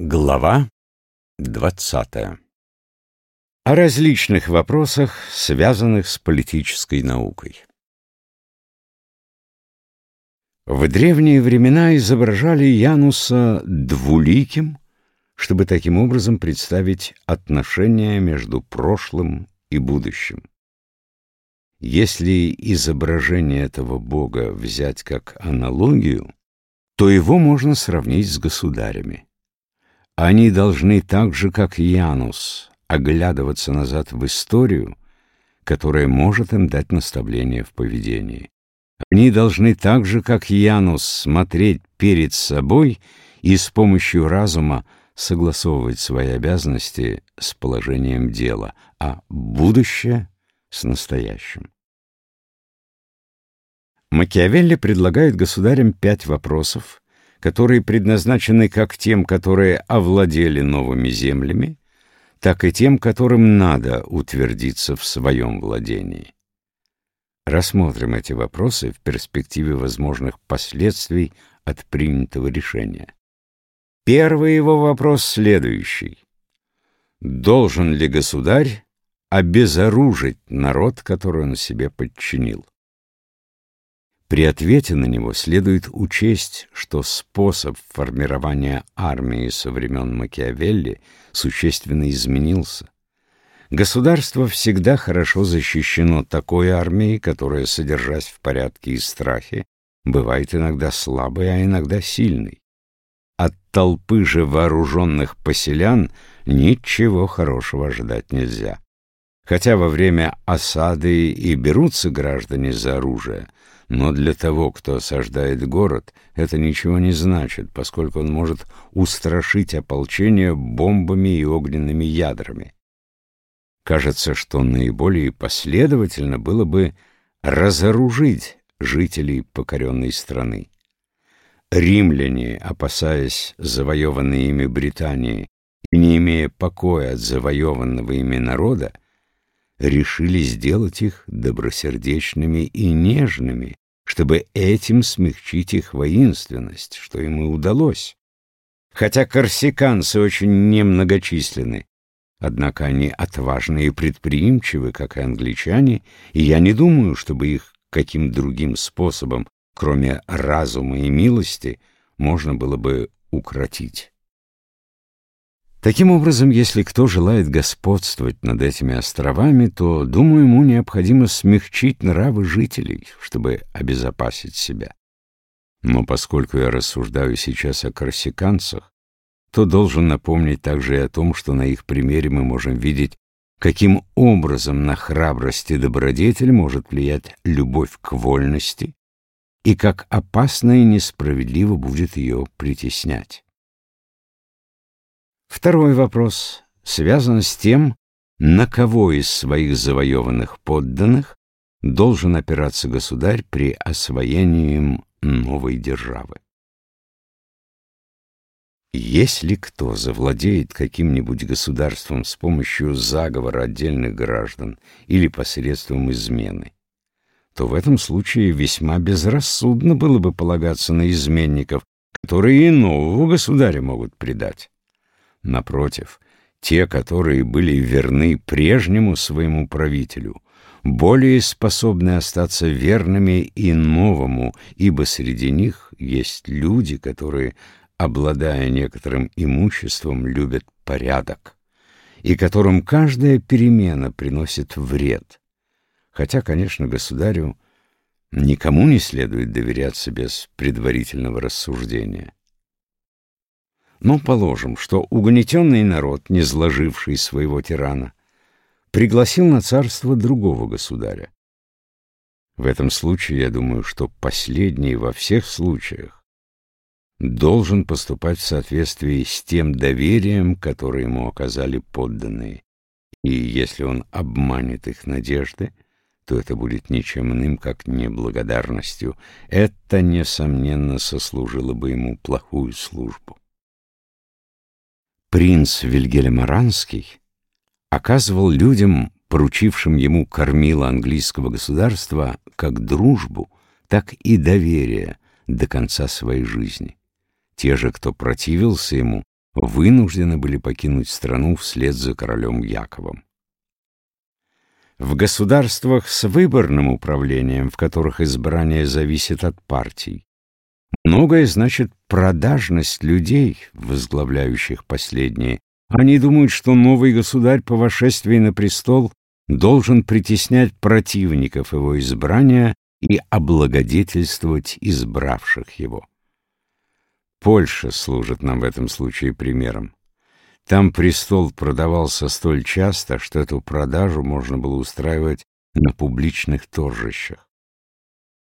Глава двадцатая О различных вопросах, связанных с политической наукой. В древние времена изображали Януса двуликим, чтобы таким образом представить отношения между прошлым и будущим. Если изображение этого бога взять как аналогию, то его можно сравнить с государями. Они должны так же, как Янус, оглядываться назад в историю, которая может им дать наставление в поведении. Они должны так же, как Янус, смотреть перед собой и с помощью разума согласовывать свои обязанности с положением дела, а будущее — с настоящим. Макиавелли предлагает государям пять вопросов, которые предназначены как тем, которые овладели новыми землями, так и тем, которым надо утвердиться в своем владении. Рассмотрим эти вопросы в перспективе возможных последствий от принятого решения. Первый его вопрос следующий. Должен ли государь обезоружить народ, который он себе подчинил? При ответе на него следует учесть, что способ формирования армии со времен Макиавелли существенно изменился. Государство всегда хорошо защищено такой армией, которая, содержась в порядке и страхе, бывает иногда слабой, а иногда сильной. От толпы же вооруженных поселян ничего хорошего ожидать нельзя. Хотя во время осады и берутся граждане за оружие, но для того, кто осаждает город, это ничего не значит, поскольку он может устрашить ополчение бомбами и огненными ядрами. Кажется, что наиболее последовательно было бы разоружить жителей покоренной страны. Римляне, опасаясь завоеванной ими Британии и не имея покоя от завоеванного ими народа, решили сделать их добросердечными и нежными, чтобы этим смягчить их воинственность, что им и удалось. Хотя корсиканцы очень немногочисленны, однако они отважны и предприимчивы, как и англичане, и я не думаю, чтобы их каким другим способом, кроме разума и милости, можно было бы укротить. Таким образом, если кто желает господствовать над этими островами, то, думаю, ему необходимо смягчить нравы жителей, чтобы обезопасить себя. Но поскольку я рассуждаю сейчас о корсиканцах, то должен напомнить также и о том, что на их примере мы можем видеть, каким образом на храбрость и добродетель может влиять любовь к вольности и как опасно и несправедливо будет ее притеснять. Второй вопрос связан с тем, на кого из своих завоеванных подданных должен опираться государь при освоении им новой державы. Если кто завладеет каким-нибудь государством с помощью заговора отдельных граждан или посредством измены, то в этом случае весьма безрассудно было бы полагаться на изменников, которые и нового государя могут предать. Напротив, те, которые были верны прежнему своему правителю, более способны остаться верными и новому, ибо среди них есть люди, которые, обладая некоторым имуществом, любят порядок, и которым каждая перемена приносит вред. Хотя, конечно, государю никому не следует доверяться без предварительного рассуждения. Но положим, что угнетенный народ, не сложивший своего тирана, пригласил на царство другого государя. В этом случае я думаю, что последний во всех случаях должен поступать в соответствии с тем доверием, которое ему оказали подданные. И если он обманет их надежды, то это будет ничем иным, как неблагодарностью. Это, несомненно, сослужило бы ему плохую службу принц Вильгельм Аранский оказывал людям, поручившим ему кормила английского государства, как дружбу, так и доверие до конца своей жизни. Те же, кто противился ему, вынуждены были покинуть страну вслед за королем Яковом. В государствах с выборным управлением, в которых избрание зависит от партий, многое значит продажность людей, возглавляющих последние. Они думают, что новый государь по вошествии на престол должен притеснять противников его избрания и облагодетельствовать избравших его. Польша служит нам в этом случае примером. Там престол продавался столь часто, что эту продажу можно было устраивать на публичных торжищах.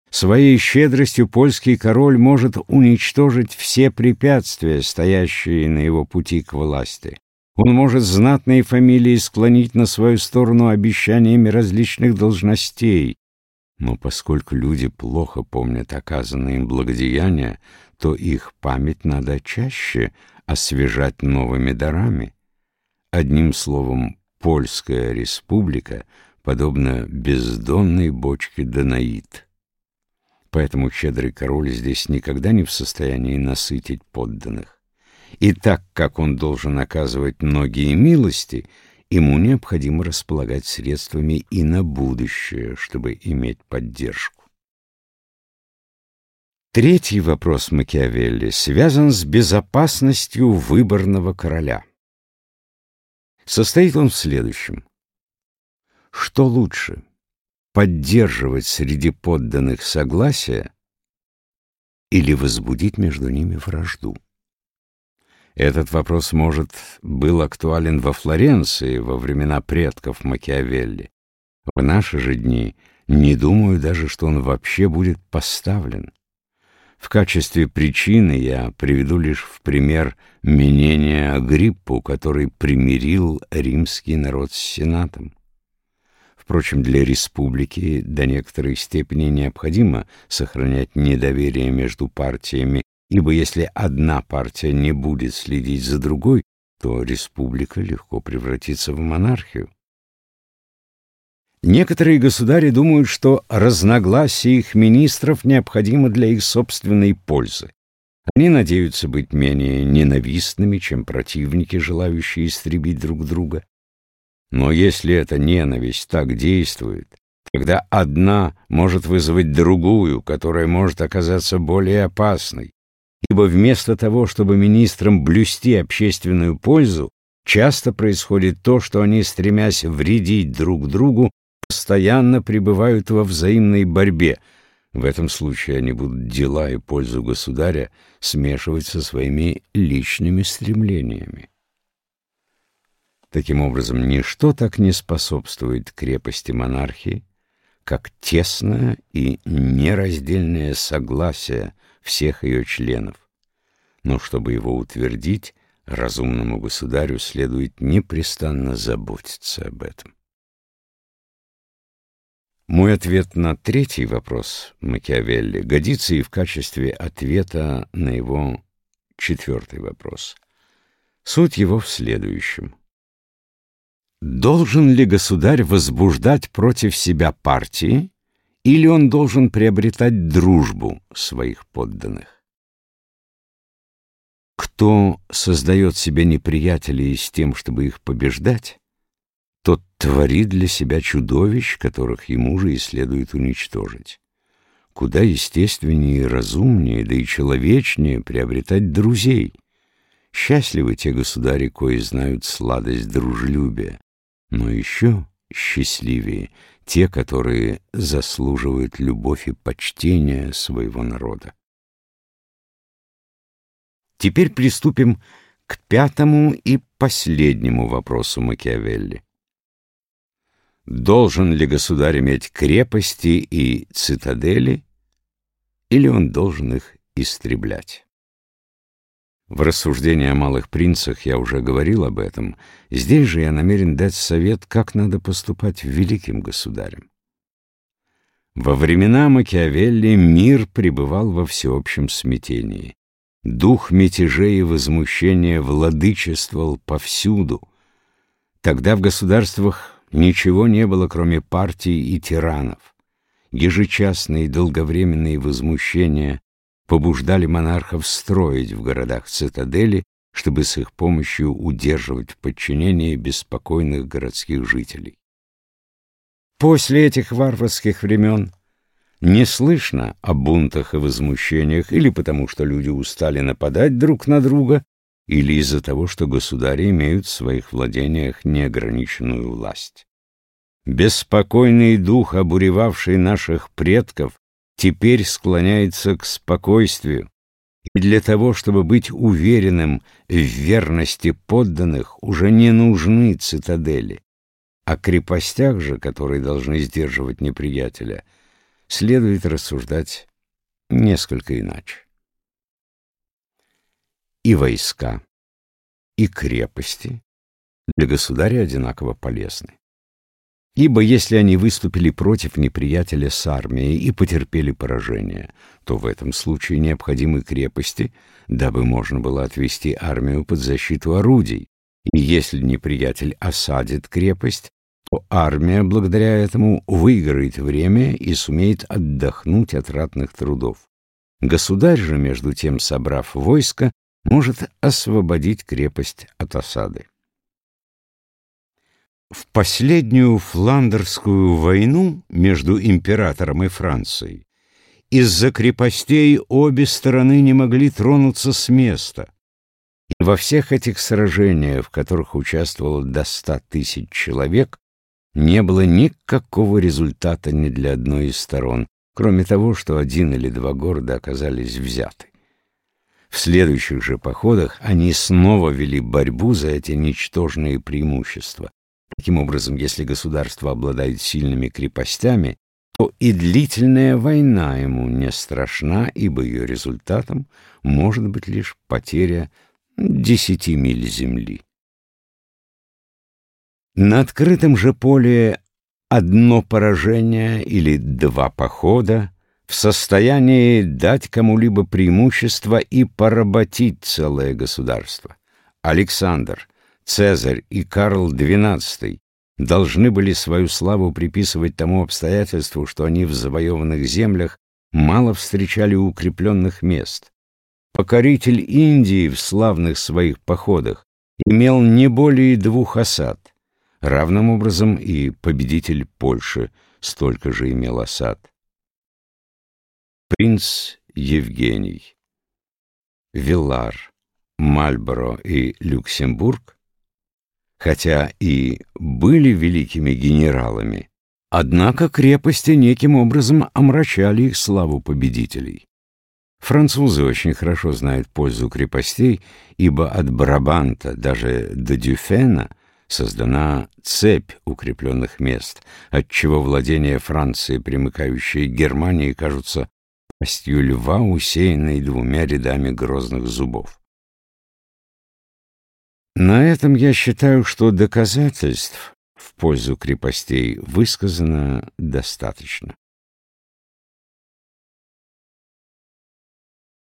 Своей щедростью польский король может уничтожить все препятствия, стоящие на его пути к власти. Он может знатные фамилии склонить на свою сторону обещаниями различных должностей. Но поскольку люди плохо помнят оказанные им благодеяния, то их память надо чаще освежать новыми дарами. Одним словом, Польская республика подобна бездонной бочке Данаид. Поэтому щедрый король здесь никогда не в состоянии насытить подданных. И так как он должен оказывать многие милости, ему необходимо располагать средствами и на будущее, чтобы иметь поддержку. Третий вопрос Макиавелли связан с безопасностью выборного короля. Состоит он в следующем. Что лучше, поддерживать среди подданных согласие или возбудить между ними вражду? Этот вопрос, может, был актуален во Флоренции во времена предков Макиавелли. В наши же дни не думаю даже, что он вообще будет поставлен. В качестве причины я приведу лишь в пример менения Агриппу, который примирил римский народ с сенатом. Впрочем, для республики до некоторой степени необходимо сохранять недоверие между партиями ибо если одна партия не будет следить за другой, то республика легко превратится в монархию. Некоторые государи думают, что разногласие их министров необходимо для их собственной пользы. Они надеются быть менее ненавистными, чем противники, желающие истребить друг друга. Но если эта ненависть так действует, тогда одна может вызвать другую, которая может оказаться более опасной, ибо вместо того, чтобы министрам блюсти общественную пользу, часто происходит то, что они, стремясь вредить друг другу, постоянно пребывают во взаимной борьбе. В этом случае они будут дела и пользу государя смешивать со своими личными стремлениями. Таким образом, ничто так не способствует крепости монархии, как тесное и нераздельное согласие всех ее членов. Но чтобы его утвердить, разумному государю следует непрестанно заботиться об этом. Мой ответ на третий вопрос Макиавелли годится и в качестве ответа на его четвертый вопрос. Суть его в следующем. Должен ли государь возбуждать против себя партии, или он должен приобретать дружбу своих подданных? Кто создает себе неприятелей с тем, чтобы их побеждать, тот творит для себя чудовищ, которых ему же и следует уничтожить. Куда естественнее и разумнее, да и человечнее приобретать друзей. Счастливы те государи, кои знают сладость дружелюбия, но еще счастливее те, которые заслуживают любовь и почтения своего народа. Теперь приступим к пятому и последнему вопросу Макиавелли. Должен ли государь иметь крепости и цитадели, или он должен их истреблять? В рассуждении о малых принцах я уже говорил об этом. Здесь же я намерен дать совет, как надо поступать великим государем. Во времена Макиавелли мир пребывал во всеобщем смятении. Дух мятежей и возмущения владычествовал повсюду. Тогда в государствах ничего не было, кроме партий и тиранов. Ежечасные долговременные возмущения побуждали монархов строить в городах цитадели, чтобы с их помощью удерживать в подчинении беспокойных городских жителей. После этих варварских времен не слышно о бунтах и возмущениях или потому, что люди устали нападать друг на друга, или из-за того, что государи имеют в своих владениях неограниченную власть. Беспокойный дух, обуревавший наших предков, теперь склоняется к спокойствию, и для того, чтобы быть уверенным в верности подданных, уже не нужны цитадели. О крепостях же, которые должны сдерживать неприятеля, следует рассуждать несколько иначе. И войска, и крепости для государя одинаково полезны. Ибо если они выступили против неприятеля с армией и потерпели поражение, то в этом случае необходимы крепости, дабы можно было отвести армию под защиту орудий. И если неприятель осадит крепость, то армия благодаря этому выиграет время и сумеет отдохнуть от ратных трудов. Государь же, между тем, собрав войско, может освободить крепость от осады. В последнюю Фландерскую войну между императором и Францией из-за крепостей обе стороны не могли тронуться с места. И во всех этих сражениях, в которых участвовало до ста тысяч человек, не было никакого результата ни для одной из сторон, кроме того, что один или два города оказались взяты. В следующих же походах они снова вели борьбу за эти ничтожные преимущества. Таким образом, если государство обладает сильными крепостями, то и длительная война ему не страшна, ибо ее результатом может быть лишь потеря десяти миль земли. На открытом же поле одно поражение или два похода в состоянии дать кому-либо преимущество и поработить целое государство. Александр — Цезарь и Карл XII должны были свою славу приписывать тому обстоятельству, что они в завоеванных землях мало встречали укрепленных мест. Покоритель Индии в славных своих походах имел не более двух осад. Равным образом и победитель Польши столько же имел осад. Принц Евгений, Вилар, Мальборо и Люксембург хотя и были великими генералами, однако крепости неким образом омрачали их славу победителей. Французы очень хорошо знают пользу крепостей, ибо от Брабанта даже до Дюфена создана цепь укрепленных мест, отчего владения Франции, примыкающие к Германии, кажутся пастью льва, усеянной двумя рядами грозных зубов. На этом я считаю, что доказательств в пользу крепостей высказано достаточно.